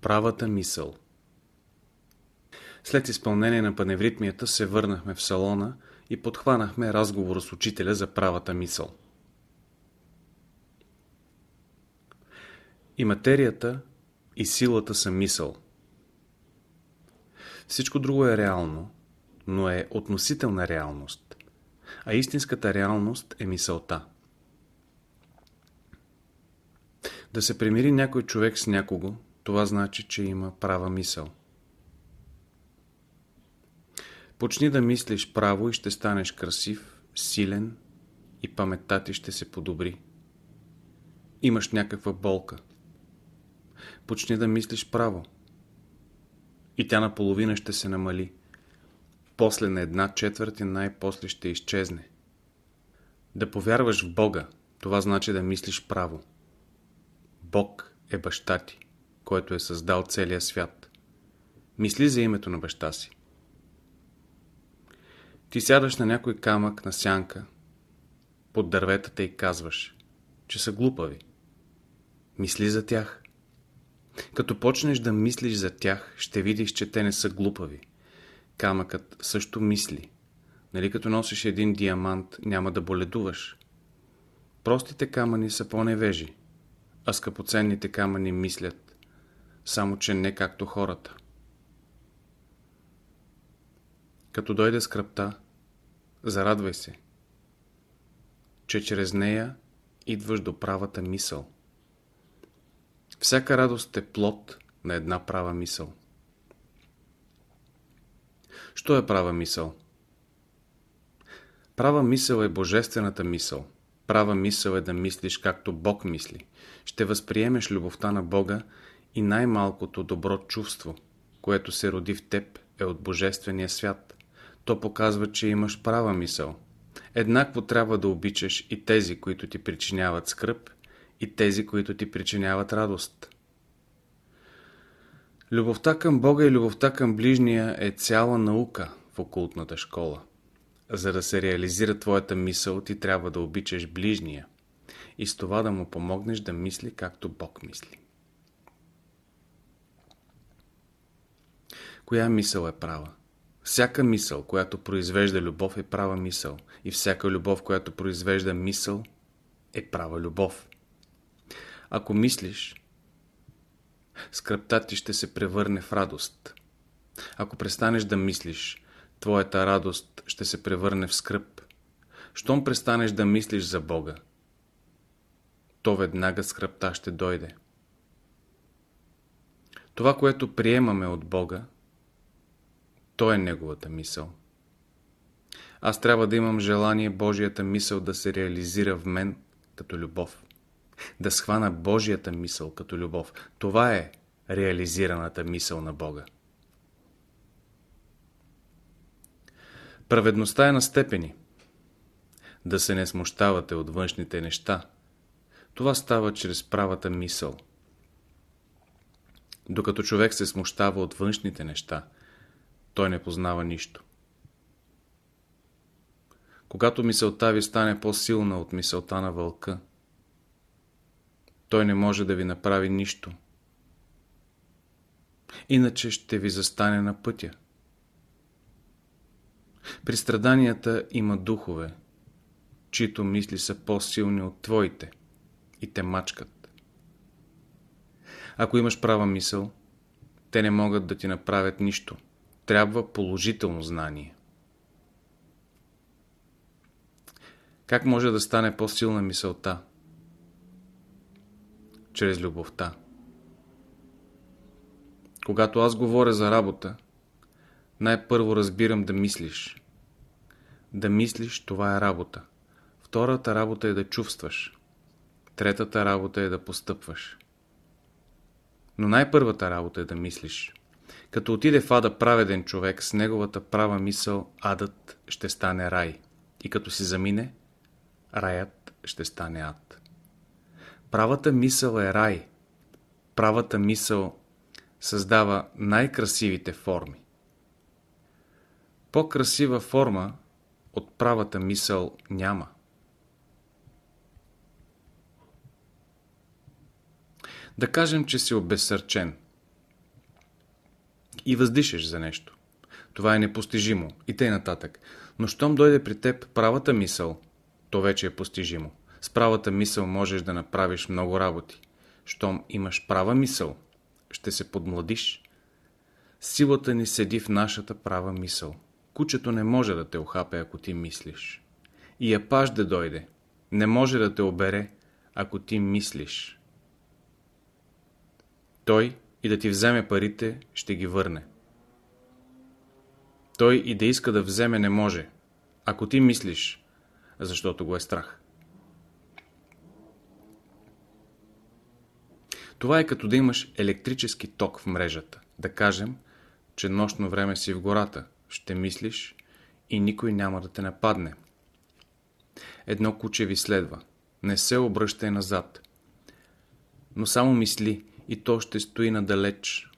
Правата мисъл След изпълнение на паневритмията се върнахме в салона и подхванахме разговора с учителя за правата мисъл. И материята, и силата са мисъл. Всичко друго е реално, но е относителна реалност, а истинската реалност е мисълта. Да се примири някой човек с някого, това значи, че има права мисъл. Почни да мислиш право и ще станеш красив, силен и паметта ти ще се подобри. Имаш някаква болка. Почни да мислиш право. И тя наполовина ще се намали. После на една четвърт най-после ще изчезне. Да повярваш в Бога, това значи да мислиш право. Бог е баща ти, който е създал целия свят. Мисли за името на баща си. Ти сядаш на някой камък на сянка, под дърветата и казваш, че са глупави. Мисли за тях. Като почнеш да мислиш за тях, ще видиш, че те не са глупави. Камъкът също мисли. Нали като носиш един диамант, няма да боледуваш. Простите камъни са по-невежи а скъпоценните камъни мислят, само че не както хората. Като дойде скръпта, зарадвай се, че чрез нея идваш до правата мисъл. Всяка радост е плод на една права мисъл. Що е права мисъл? Права мисъл е божествената мисъл – Права мисъл е да мислиш както Бог мисли. Ще възприемеш любовта на Бога и най-малкото добро чувство, което се роди в теб, е от Божествения свят. То показва, че имаш права мисъл. Еднакво трябва да обичаш и тези, които ти причиняват скръп, и тези, които ти причиняват радост. Любовта към Бога и любовта към ближния е цяла наука в окултната школа. За да се реализира твоята мисъл, ти трябва да обичаш ближния и с това да му помогнеш да мисли както Бог мисли. Коя мисъл е права? Всяка мисъл, която произвежда любов е права мисъл и всяка любов, която произвежда мисъл е права любов. Ако мислиш, скръпта ти ще се превърне в радост. Ако престанеш да мислиш, твоята радост ще се превърне в скръп. Щом престанеш да мислиш за Бога, то веднага скръпта ще дойде. Това, което приемаме от Бога, то е Неговата мисъл. Аз трябва да имам желание Божията мисъл да се реализира в мен като любов. Да схвана Божията мисъл като любов. Това е реализираната мисъл на Бога. Праведността е на степени. Да се не смущавате от външните неща. Това става чрез правата мисъл. Докато човек се смущава от външните неща, той не познава нищо. Когато мисълта ви стане по-силна от мисълта на вълка, той не може да ви направи нищо. Иначе ще ви застане на пътя. При страданията има духове, чието мисли са по-силни от твоите и те мачкат. Ако имаш права мисъл, те не могат да ти направят нищо. Трябва положително знание. Как може да стане по-силна мисълта? Чрез любовта. Когато аз говоря за работа, най-първо разбирам да мислиш. Да мислиш, това е работа. Втората работа е да чувстваш. Третата работа е да постъпваш. Но най-първата работа е да мислиш. Като отиде в ада праведен човек, с неговата права мисъл адът ще стане рай. И като си замине, раят ще стане ад. Правата мисъл е рай. Правата мисъл създава най-красивите форми. По-красива форма от правата мисъл няма. Да кажем, че си обезсърчен. И въздишаш за нещо. Това е непостижимо и тъй нататък. Но щом дойде при теб правата мисъл, то вече е постижимо. С правата мисъл можеш да направиш много работи. Щом имаш права мисъл, ще се подмладиш. Силата ни седи в нашата права мисъл. Кучето не може да те охапе, ако ти мислиш. И я паш да дойде. Не може да те обере, ако ти мислиш. Той и да ти вземе парите, ще ги върне. Той и да иска да вземе не може, ако ти мислиш, защото го е страх. Това е като да имаш електрически ток в мрежата. Да кажем, че нощно време си в гората, ще мислиш и никой няма да те нападне. Едно куче ви следва. Не се обръщай назад. Но само мисли и то ще стои надалеч.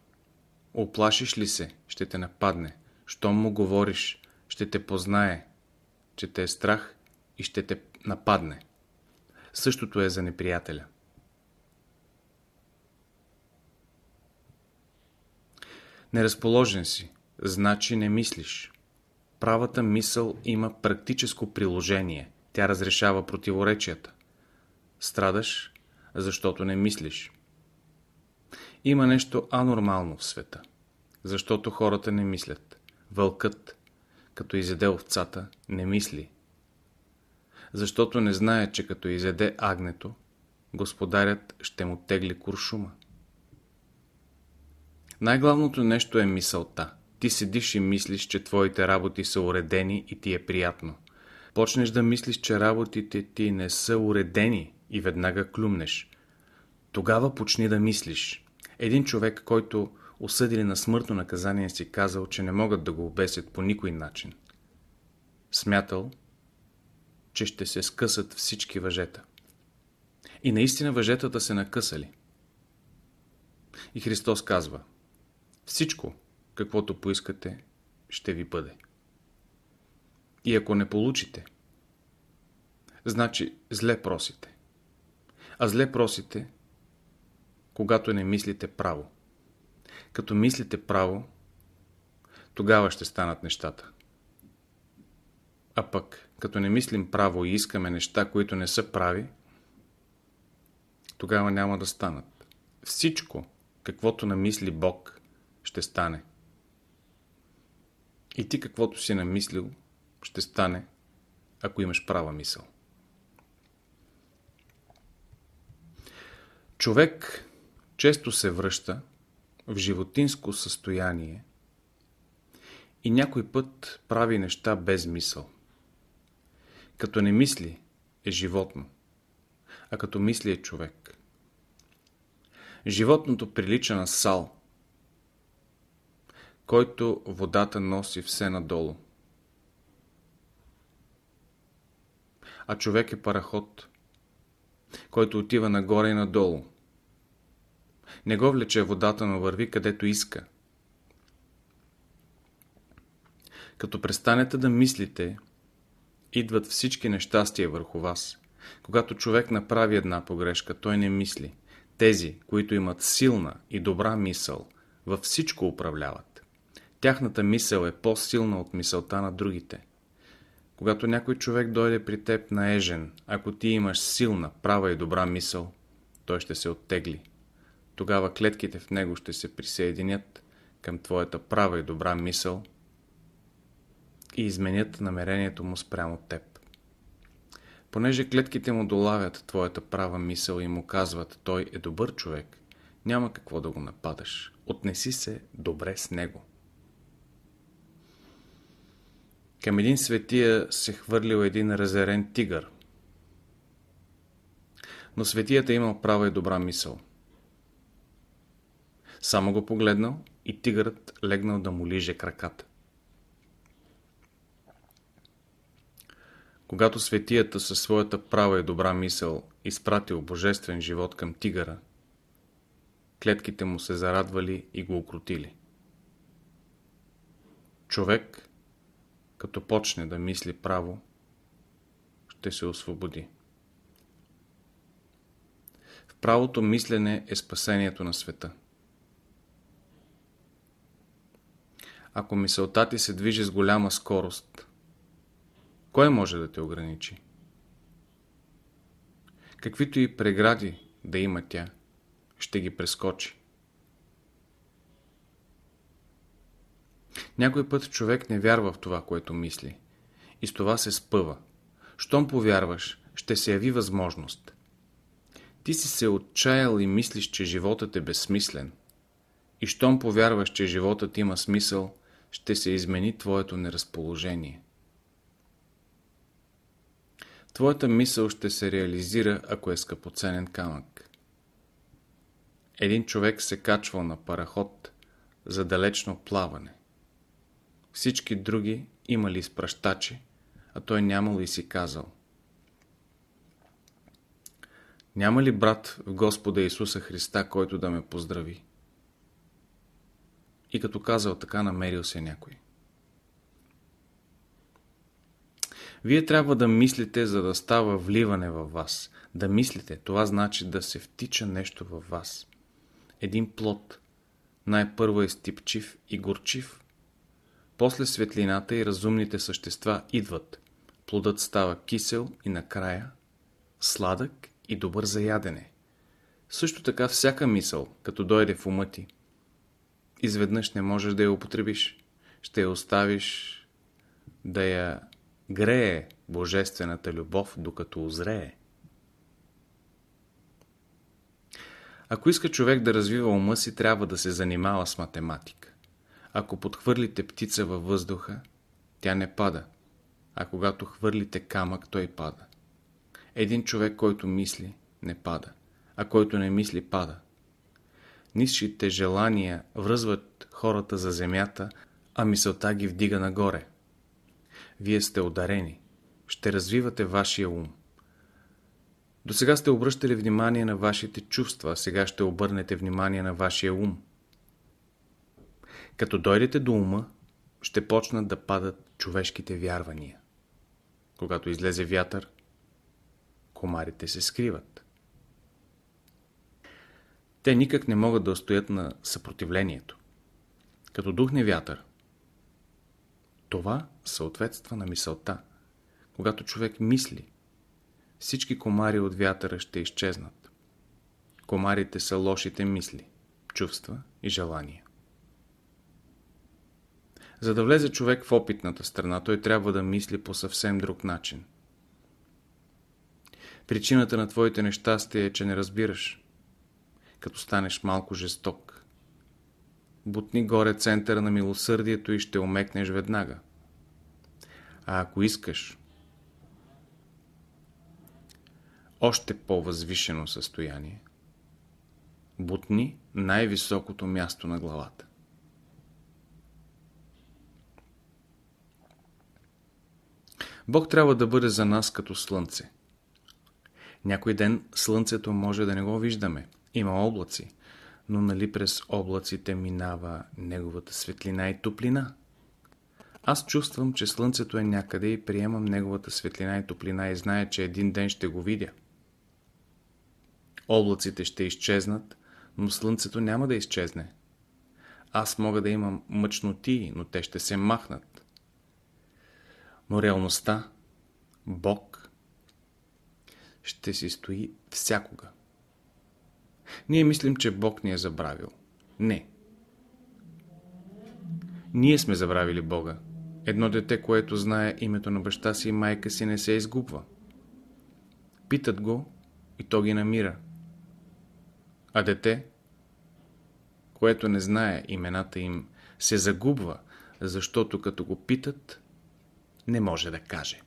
Оплашиш ли се, ще те нападне. Щом му говориш, ще те познае, че те е страх и ще те нападне. Същото е за неприятеля. Неразположен си, значи не мислиш. Правата мисъл има практическо приложение. Тя разрешава противоречията. Страдаш, защото не мислиш. Има нещо анормално в света, защото хората не мислят. Вълкът, като изеде овцата, не мисли. Защото не знае, че като изеде агнето, господарят ще му тегли куршума. Най-главното нещо е мисълта. Ти седиш и мислиш, че твоите работи са уредени и ти е приятно. Почнеш да мислиш, че работите ти не са уредени и веднага клюмнеш. Тогава почни да мислиш. Един човек, който осъдили на смъртно наказание си казал, че не могат да го обесят по никой начин. Смятал, че ще се скъсат всички въжета. И наистина въжетата се накъсали. И Христос казва, всичко, каквото поискате, ще ви бъде. И ако не получите, значи зле просите. А зле просите, когато не мислите право. Като мислите право, тогава ще станат нещата. А пък, като не мислим право и искаме неща, които не са прави, тогава няма да станат. Всичко, каквото намисли Бог, ще стане. И ти каквото си намислил, ще стане, ако имаш права мисъл. Човек често се връща в животинско състояние и някой път прави неща без мисъл. Като не мисли е животно, а като мисли е човек. Животното прилича на сал, който водата носи все надолу. А човек е параход, който отива нагоре и надолу. Не го влече водата, но върви където иска. Като престанете да мислите, идват всички нещастия върху вас. Когато човек направи една погрешка, той не мисли. Тези, които имат силна и добра мисъл, във всичко управляват. Тяхната мисъл е по-силна от мисълта на другите. Когато някой човек дойде при теб наежен, ако ти имаш силна, права и добра мисъл, той ще се оттегли. Тогава клетките в него ще се присъединят към твоята права и добра мисъл и изменят намерението му спрямо теб. Понеже клетките му долавят твоята права мисъл и му казват, той е добър човек, няма какво да го нападаш. Отнеси се добре с него. Към един светия се хвърлил един разерен тигър. Но светията имал права и добра мисъл. Само го погледнал и тигърът легнал да му лиже краката. Когато светията със своята права и добра мисъл изпратил божествен живот към тигъра, клетките му се зарадвали и го окрутили. Човек, като почне да мисли право, ще се освободи. В правото мислене е спасението на света. Ако мисълта ти се движи с голяма скорост, кой може да те ограничи? Каквито и прегради да има тя, ще ги прескочи. Някой път човек не вярва в това, което мисли. И с това се спъва. Щом повярваш, ще се яви възможност. Ти си се отчаял и мислиш, че животът е безсмислен. И щом повярваш, че животът има смисъл, ще се измени твоето неразположение. Твоята мисъл ще се реализира, ако е скъпоценен камък. Един човек се качвал на параход за далечно плаване. Всички други имали изпращачи, а той нямал и си казал. Няма ли брат в Господа Исуса Христа, който да ме поздрави? И като казал така, намерил се някой. Вие трябва да мислите, за да става вливане във вас. Да мислите, това значи да се втича нещо във вас. Един плод най-първо е стипчив и горчив. После светлината и разумните същества идват. Плодът става кисел и накрая сладък и добър за ядене. Също така всяка мисъл, като дойде в ума ти, изведнъж не можеш да я употребиш. Ще я оставиш да я грее божествената любов, докато озрее. Ако иска човек да развива ума си, трябва да се занимава с математика. Ако подхвърлите птица във въздуха, тя не пада, а когато хвърлите камък, той пада. Един човек, който мисли, не пада, а който не мисли, пада. Нисшите желания връзват хората за земята, а мисълта ги вдига нагоре. Вие сте ударени. Ще развивате вашия ум. До сега сте обръщали внимание на вашите чувства, а сега ще обърнете внимание на вашия ум. Като дойдете до ума, ще почнат да падат човешките вярвания. Когато излезе вятър, комарите се скриват. Те никак не могат да устоят на съпротивлението. Като духне вятър, това съответства на мисълта. Когато човек мисли, всички комари от вятъра ще изчезнат. Комарите са лошите мисли, чувства и желания. За да влезе човек в опитната страна, той трябва да мисли по съвсем друг начин. Причината на твоите нещастия е, че не разбираш. Като станеш малко жесток. Бутни горе центъра на милосърдието и ще омекнеш веднага. А ако искаш още по-възвишено състояние, бутни най-високото място на главата. Бог трябва да бъде за нас като слънце. Някой ден слънцето може да не го виждаме. Има облаци, но нали през облаците минава неговата светлина и топлина? Аз чувствам, че слънцето е някъде и приемам неговата светлина и топлина и зная, че един ден ще го видя. Облаците ще изчезнат, но слънцето няма да изчезне. Аз мога да имам мъчноти, но те ще се махнат. Но реалността, Бог, ще си стои всякога. Ние мислим, че Бог ни е забравил. Не. Ние сме забравили Бога. Едно дете, което знае името на баща си и майка си, не се изгубва. Питат го и то ги намира. А дете, което не знае имената им, се загубва, защото като го питат, не може да каже.